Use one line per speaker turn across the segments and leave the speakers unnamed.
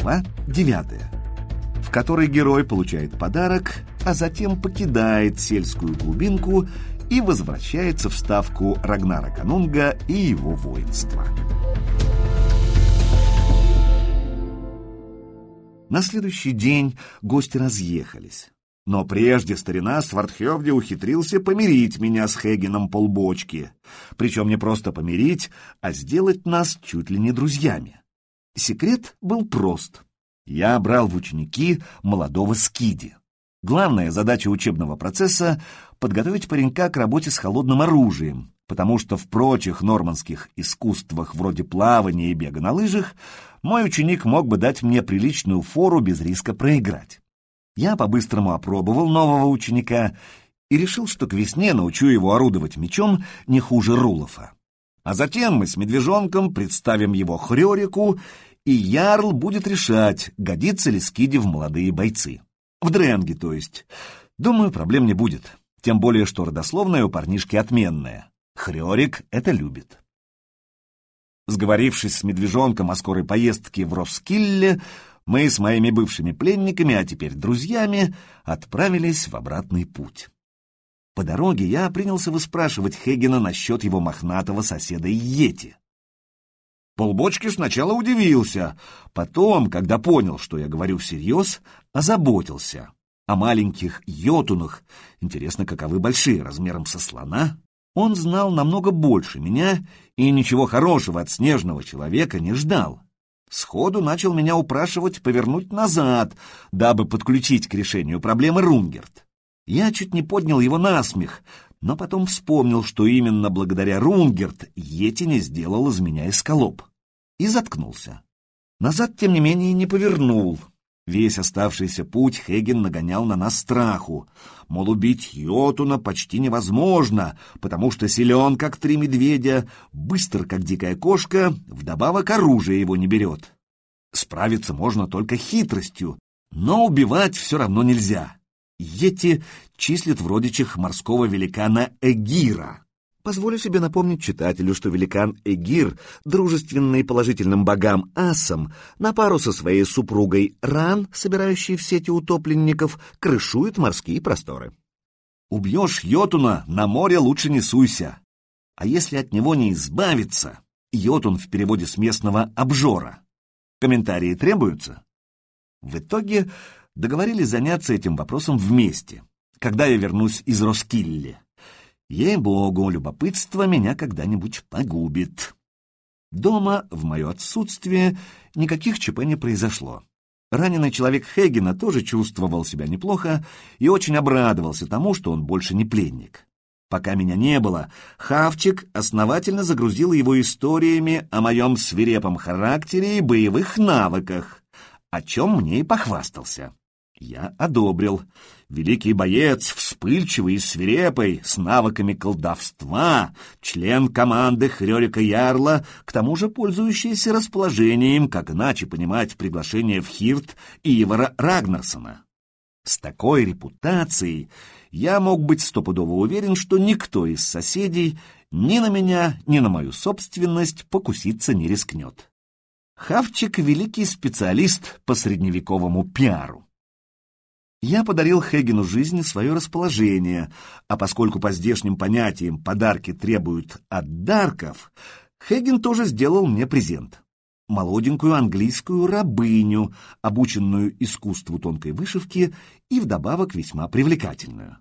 Глава 9, в которой герой получает подарок, а затем покидает сельскую глубинку и возвращается в ставку Рагнара Канунга и его воинства. На следующий день гости разъехались. Но прежде старина Свардхевди ухитрился помирить меня с Хегеном полбочки. Причем не просто помирить, а сделать нас чуть ли не друзьями. Секрет был прост. Я брал в ученики молодого Скиди. Главная задача учебного процесса — подготовить паренька к работе с холодным оружием, потому что в прочих нормандских искусствах вроде плавания и бега на лыжах мой ученик мог бы дать мне приличную фору без риска проиграть. Я по-быстрому опробовал нового ученика и решил, что к весне научу его орудовать мечом не хуже Рулофа. А затем мы с медвежонком представим его Хрёрику, и Ярл будет решать, годится ли Скиди в молодые бойцы. В дренге, то есть. Думаю, проблем не будет. Тем более, что родословная у парнишки отменная. Хрёрик это любит. Сговорившись с медвежонком о скорой поездке в Роскилле, мы с моими бывшими пленниками, а теперь друзьями, отправились в обратный путь. По дороге я принялся выспрашивать Хегена насчет его мохнатого соседа Йети. Полбочки сначала удивился, потом, когда понял, что я говорю всерьез, озаботился. О маленьких йотунах, интересно, каковы большие, размером со слона, он знал намного больше меня и ничего хорошего от снежного человека не ждал. Сходу начал меня упрашивать повернуть назад, дабы подключить к решению проблемы Рунгерт. Я чуть не поднял его на смех, но потом вспомнил, что именно благодаря Рунгерт Йети не сделал из меня эскалоп и заткнулся. Назад, тем не менее, не повернул. Весь оставшийся путь Хеген нагонял на нас страху. Мол, убить Йотуна почти невозможно, потому что силен, как три медведя, быстр, как дикая кошка, вдобавок оружие его не берет. Справиться можно только хитростью, но убивать все равно нельзя. Йети числит в родичах морского великана Эгира. Позволю себе напомнить читателю, что великан Эгир, дружественный положительным богам асам, на пару со своей супругой Ран, собирающей в сети утопленников, крышует морские просторы. Убьешь Йотуна, на море лучше не суйся. А если от него не избавиться, Йотун в переводе с местного «обжора». Комментарии требуются? В итоге договорились заняться этим вопросом вместе, когда я вернусь из Роскилли. Ей-богу, любопытство меня когда-нибудь погубит. Дома, в мое отсутствие, никаких ЧП не произошло. Раненый человек Хегена тоже чувствовал себя неплохо и очень обрадовался тому, что он больше не пленник. Пока меня не было, Хавчик основательно загрузил его историями о моем свирепом характере и боевых навыках, о чем мне и похвастался. Я одобрил. Великий боец, вспыльчивый и свирепый, с навыками колдовства, член команды Хрёрика Ярла, к тому же пользующийся расположением, как иначе понимать приглашение в Хирт Ивара Рагнарсона. С такой репутацией я мог быть стопудово уверен, что никто из соседей ни на меня, ни на мою собственность покуситься не рискнет. Хавчик — великий специалист по средневековому пиару. Я подарил Хегену жизни свое расположение, а поскольку по здешним понятиям подарки требуют отдарков, Хеген тоже сделал мне презент. Молоденькую английскую рабыню, обученную искусству тонкой вышивки и вдобавок весьма привлекательную.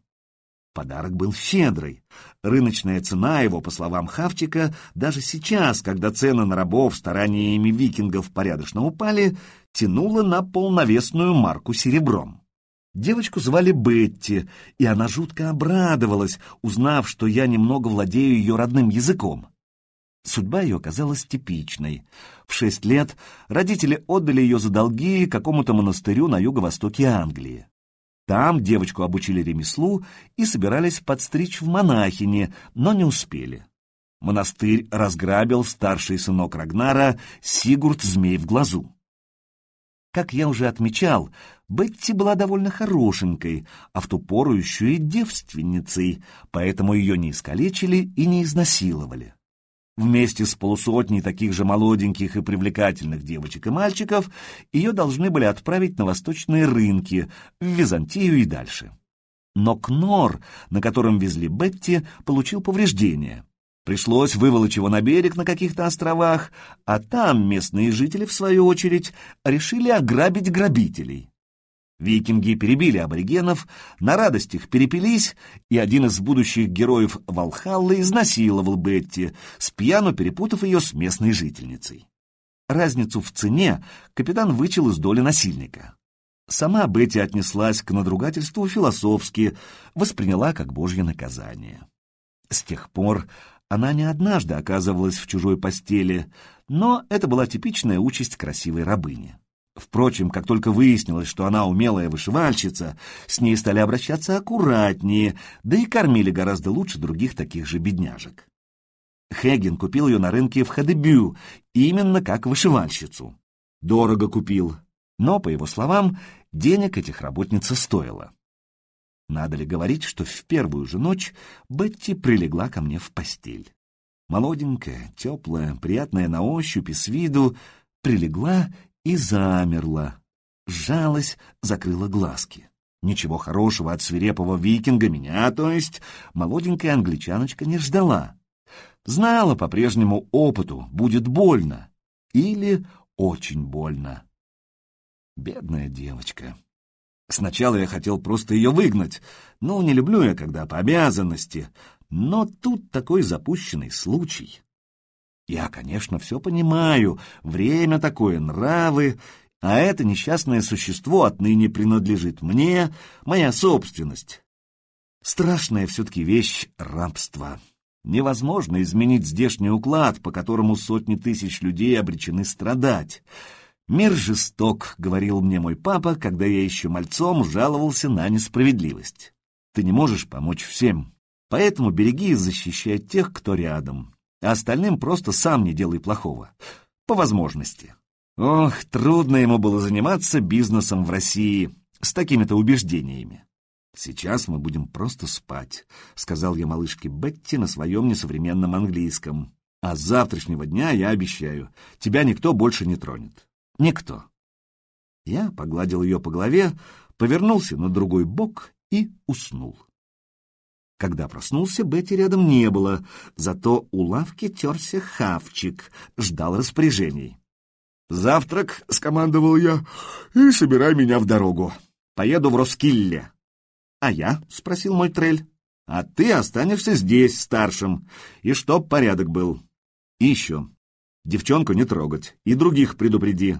Подарок был щедрый. Рыночная цена его, по словам Хавчика, даже сейчас, когда цены на рабов стараниями викингов порядочно упали, тянула на полновесную марку серебром. Девочку звали Бетти, и она жутко обрадовалась, узнав, что я немного владею ее родным языком. Судьба ее оказалась типичной. В шесть лет родители отдали ее за долги какому-то монастырю на юго-востоке Англии. Там девочку обучили ремеслу и собирались подстричь в монахине, но не успели. Монастырь разграбил старший сынок Рагнара Сигурд Змей в глазу. Как я уже отмечал, Бетти была довольно хорошенькой, а в ту пору еще и девственницей, поэтому ее не искалечили и не изнасиловали. Вместе с полусотней таких же молоденьких и привлекательных девочек и мальчиков ее должны были отправить на восточные рынки, в Византию и дальше. Но Кнор, на котором везли Бетти, получил повреждения. Пришлось выволочь его на берег на каких-то островах, а там местные жители, в свою очередь, решили ограбить грабителей. Викинги перебили аборигенов, на радостях перепились, и один из будущих героев Валхаллы изнасиловал Бетти, с пьяну перепутав ее с местной жительницей. Разницу в цене капитан вычел из доли насильника. Сама Бетти отнеслась к надругательству философски, восприняла как божье наказание. С тех пор она не однажды оказывалась в чужой постели, но это была типичная участь красивой рабыни. Впрочем, как только выяснилось, что она умелая вышивальщица, с ней стали обращаться аккуратнее, да и кормили гораздо лучше других таких же бедняжек. Хеген купил ее на рынке в Хадебю, именно как вышивальщицу. Дорого купил, но, по его словам, денег этих работница стоила. Надо ли говорить, что в первую же ночь Бетти прилегла ко мне в постель. Молоденькая, теплая, приятная на ощупь и с виду, прилегла и замерла, сжалась, закрыла глазки. Ничего хорошего от свирепого викинга меня, то есть, молоденькая англичаночка не ждала. Знала по прежнему опыту, будет больно. Или очень больно. Бедная девочка. Сначала я хотел просто ее выгнать. Ну, не люблю я, когда по обязанности. Но тут такой запущенный случай. Я, конечно, все понимаю, время такое, нравы, а это несчастное существо отныне принадлежит мне, моя собственность. Страшная все-таки вещь — рабство. Невозможно изменить здешний уклад, по которому сотни тысяч людей обречены страдать. «Мир жесток», — говорил мне мой папа, когда я еще мальцом жаловался на несправедливость. «Ты не можешь помочь всем, поэтому береги и защищай тех, кто рядом а остальным просто сам не делай плохого. По возможности. Ох, трудно ему было заниматься бизнесом в России с такими-то убеждениями. «Сейчас мы будем просто спать», — сказал я малышке Бетти на своем несовременном английском. «А с завтрашнего дня, я обещаю, тебя никто больше не тронет. Никто». Я погладил ее по голове, повернулся на другой бок и уснул. Когда проснулся, Бетти рядом не было, зато у лавки терся хавчик, ждал распоряжений. «Завтрак», — скомандовал я, — «и собирай меня в дорогу. Поеду в Роскилле». «А я?» — спросил мой трель. «А ты останешься здесь, старшим, и чтоб порядок был. И еще. Девчонку не трогать, и других предупреди.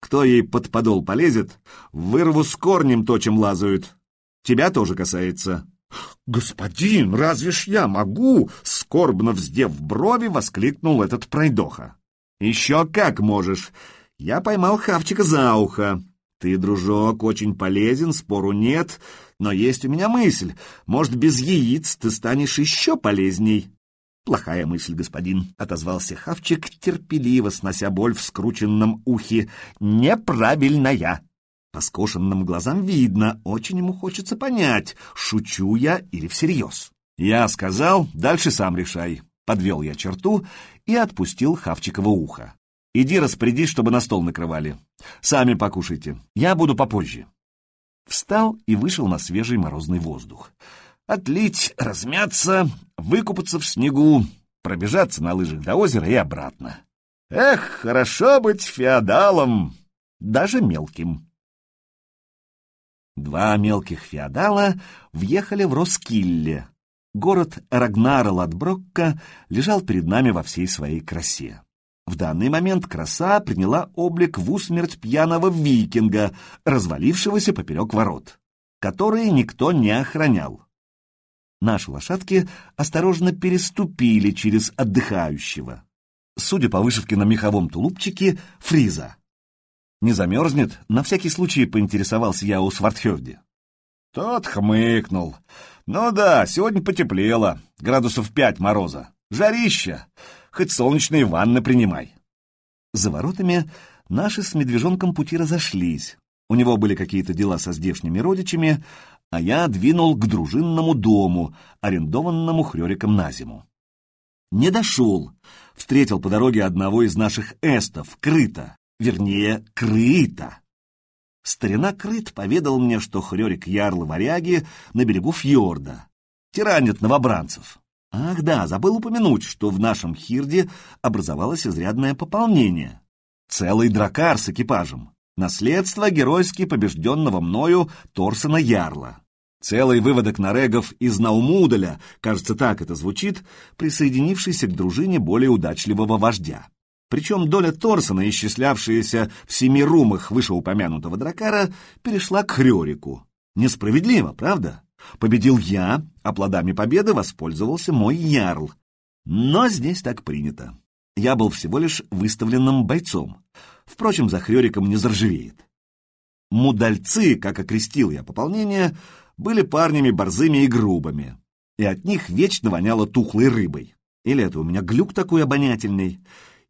Кто ей под подол полезет, вырву с корнем то, чем лазают. Тебя тоже касается». «Господин, разве ж я могу?» — скорбно вздев брови, воскликнул этот пройдоха. «Еще как можешь! Я поймал Хавчика за ухо. Ты, дружок, очень полезен, спору нет, но есть у меня мысль. Может, без яиц ты станешь еще полезней?» «Плохая мысль, господин», — отозвался Хавчик, терпеливо снося боль в скрученном ухе. «Неправильная!» По скошенным глазам видно, очень ему хочется понять, шучу я или всерьез. Я сказал, дальше сам решай. Подвел я черту и отпустил Хавчикова ухо. Иди распорядись, чтобы на стол накрывали. Сами покушайте. Я буду попозже. Встал и вышел на свежий морозный воздух. Отлить, размяться, выкупаться в снегу, пробежаться на лыжах до озера и обратно. Эх, хорошо быть феодалом, даже мелким. Два мелких феодала въехали в Роскилле. Город Рагнара Ладброкка лежал перед нами во всей своей красе. В данный момент краса приняла облик в усмерть пьяного викинга, развалившегося поперек ворот, которые никто не охранял. Наши лошадки осторожно переступили через отдыхающего. Судя по вышивке на меховом тулупчике, фриза. Не замерзнет? На всякий случай поинтересовался я у Свартхевди. Тот хмыкнул. Ну да, сегодня потеплело. Градусов пять мороза. Жарища. Хоть солнечные ванны принимай. За воротами наши с медвежонком пути разошлись. У него были какие-то дела со здешними родичами, а я двинул к дружинному дому, арендованному Хрёриком на зиму. Не дошел. Встретил по дороге одного из наших эстов, Крыта, вернее, Крыта. Старина Крыт поведал мне, что Хрёрик Ярлы варяги на берегу фьорда. Тиранят новобранцев. Ах да, забыл упомянуть, что в нашем Хирде образовалось изрядное пополнение. Целый дракар с экипажем. Наследство геройски побежденного мною Торсона Ярла. Целый выводок нарегов из Наумудаля, кажется, так это звучит, присоединившийся к дружине более удачливого вождя. Причем доля Торсона, исчислявшаяся в семи румах вышеупомянутого дракара, перешла к Хрёрику. Несправедливо, правда? Победил я, а плодами победы воспользовался мой ярл. Но здесь так принято. Я был всего лишь выставленным бойцом. Впрочем, за Хрёриком не заржавеет. Мудальцы, как окрестил я пополнение, были парнями борзыми и грубыми, и от них вечно воняло тухлой рыбой. Или это у меня глюк такой обонятельный?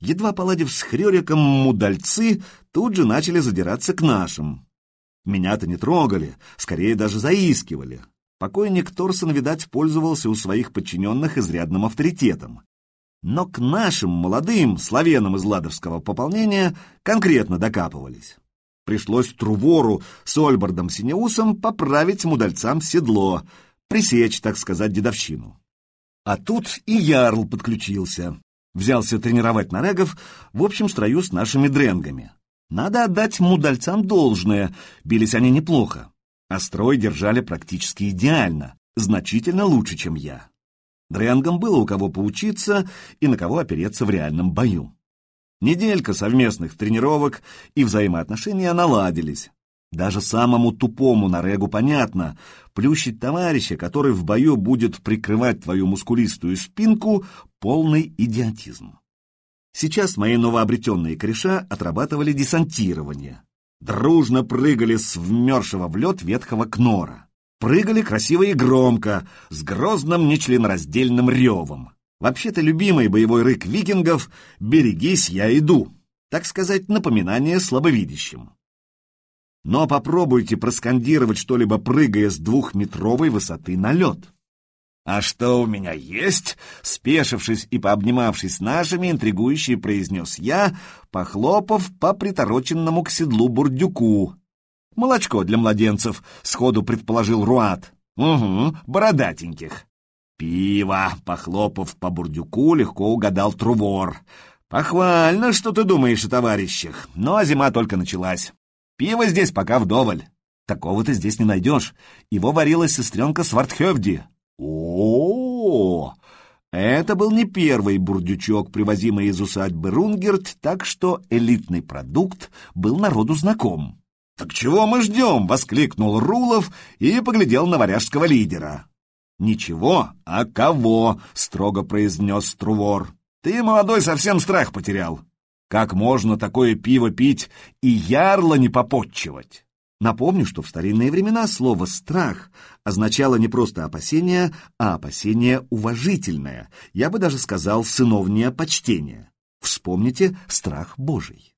Едва поладив с Хрёриком, мудальцы тут же начали задираться к нашим. Меня-то не трогали, скорее даже заискивали. Покойник Торсон, видать, пользовался у своих подчиненных изрядным авторитетом. Но к нашим молодым славянам из ладовского пополнения конкретно докапывались. Пришлось Трувору с Ольбардом Синеусом поправить мудальцам седло, пресечь, так сказать, дедовщину. А тут и Ярл подключился. Взялся тренировать нарегов в общем строю с нашими дренгами. Надо отдать мудальцам должное, бились они неплохо а строй держали практически идеально, значительно лучше, чем я. Дренгам было у кого поучиться и на кого опереться в реальном бою. Неделька совместных тренировок и взаимоотношения наладились. Даже самому тупому нарегу понятно, плющить товарища, который в бою будет прикрывать твою мускулистую спинку, полный идиотизм. Сейчас мои новообретенные кореша отрабатывали десантирование дружно прыгали с вмершего в лед ветхого кнора. Прыгали красиво и громко, с грозным нечленораздельным ревом. Вообще-то любимый боевой рык викингов «Берегись, я иду», так сказать, напоминание слабовидящим. Но попробуйте проскандировать что-либо, прыгая с двухметровой высоты на лед. «А что у меня есть?» — спешившись и пообнимавшись нашими, интригующе произнес я, похлопав по притороченному к седлу бурдюку. «Молочко для младенцев», — сходу предположил Руат. «Угу, бородатеньких». «Пиво», — похлопав по бурдюку, легко угадал Трувор. «Похвально, что ты думаешь о товарищах, но зима только началась. Пиво здесь пока вдоволь. Такого ты здесь не найдешь. Его варила сестренка Свартхевди, о, Это был не первый бурдючок, привозимый из усадьбы Рунгерт, так что элитный продукт был народу знаком. «Так чего мы ждем?» — воскликнул Рулов и поглядел на варяжского лидера. «Ничего, а кого?» — строго произнес Трувор. «Ты, молодой, совсем страх потерял. Как можно такое пиво пить и ярло не попотчевать?» Напомню, что в старинные времена слово «страх» означало не просто опасение, а опасение уважительное, я бы даже сказал сыновнее почтение. Вспомните страх Божий.